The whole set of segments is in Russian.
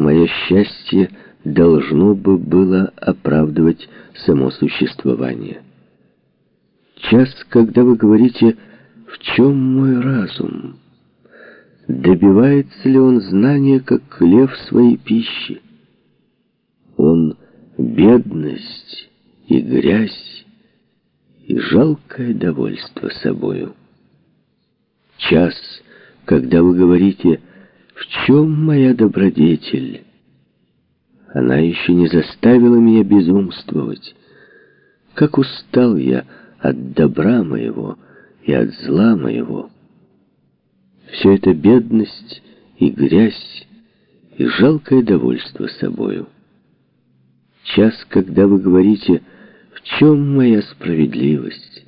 мое счастье должно бы было оправдывать само существование. Час, когда вы говорите «в чем мой разум?» Добивается ли он знания, как хлеб своей пищи? Он бедность и грязь, и жалкое довольство собою. Час, когда вы говорите «в чем моя добродетель?» Она еще не заставила меня безумствовать. Как устал я от добра моего и от зла моего. Все это бедность и грязь, и жалкое довольство собою. Час, когда вы говорите «В чем моя справедливость?»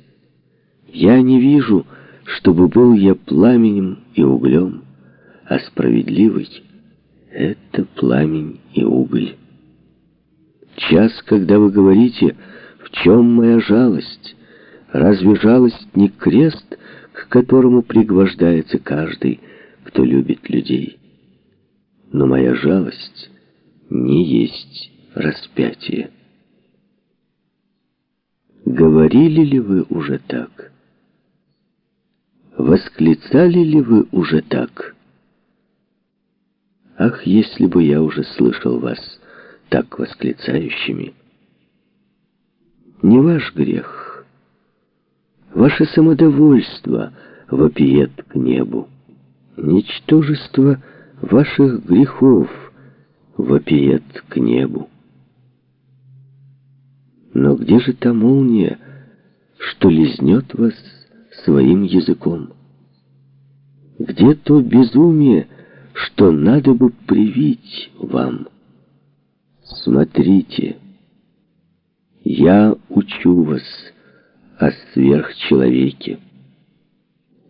Я не вижу, чтобы был я пламенем и углем, а справедливый — это пламень и уголь. Час, когда вы говорите «В чем моя жалость?» Разве жалость не крест, к которому пригвождается каждый, кто любит людей? Но моя жалость не есть распятие. Говорили ли вы уже так? Восклицали ли вы уже так? Ах, если бы я уже слышал вас так восклицающими! Не ваш грех, Ваше самодовольство вопиет к небу. Ничтожество ваших грехов вопиет к небу. Но где же та молния, что лизнет вас своим языком? Где то безумие, что надо бы привить вам? Смотрите, я учу вас, о сверхчеловеке.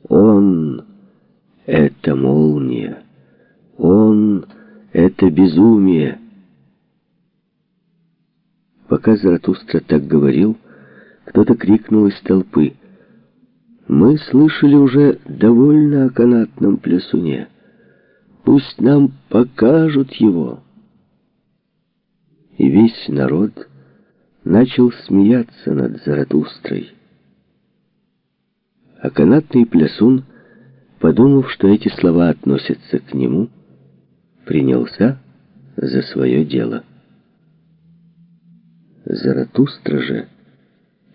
Он — это молния, он — это безумие. Пока Заратустра так говорил, кто-то крикнул из толпы. «Мы слышали уже довольно о канатном плясуне. Пусть нам покажут его». И весь народ начал смеяться над Заратустрой. А канатный плясун, подумав, что эти слова относятся к нему, принялся за свое дело. Заратустра же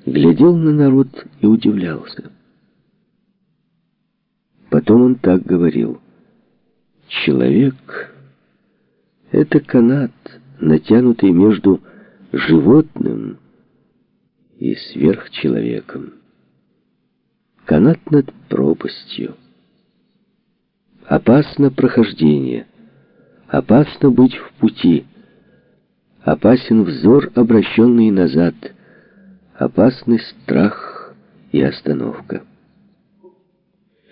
глядел на народ и удивлялся. Потом он так говорил. «Человек — это канат, натянутый между животным и сверхчеловеком. Канат над пропастью. Опасно прохождение, опасно быть в пути, опасен взор, обращенный назад, опасный страх и остановка.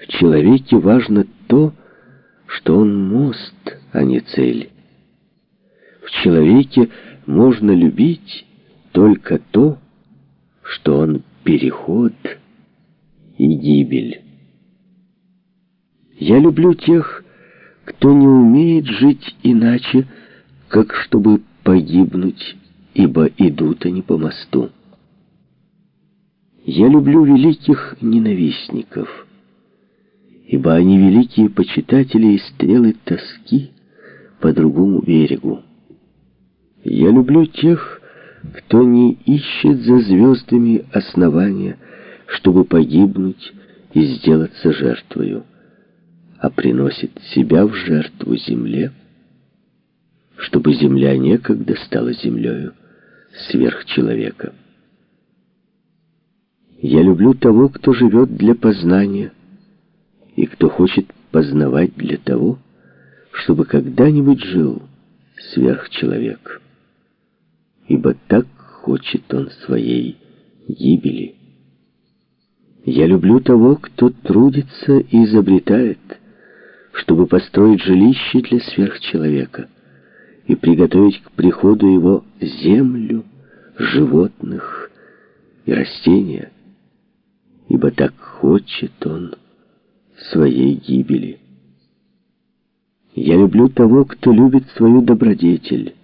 В человеке важно то, что он мост, а не цель. В человеке можно любить только то, что он переход и гибель. Я люблю тех, кто не умеет жить иначе, как чтобы погибнуть, ибо идут они по мосту. Я люблю великих ненавистников, ибо они великие почитатели и стрелы тоски по другому берегу. Я люблю тех, кто не ищет за звездами основания, чтобы погибнуть и сделаться жертвою, а приносит себя в жертву земле, чтобы земля некогда стала землею сверхчеловека. Я люблю того, кто живет для познания, и кто хочет познавать для того, чтобы когда-нибудь жил сверхчеловек ибо так хочет он своей гибели. Я люблю того, кто трудится и изобретает, чтобы построить жилище для сверхчеловека и приготовить к приходу его землю, животных и растения, ибо так хочет он своей гибели. Я люблю того, кто любит свою добродетель.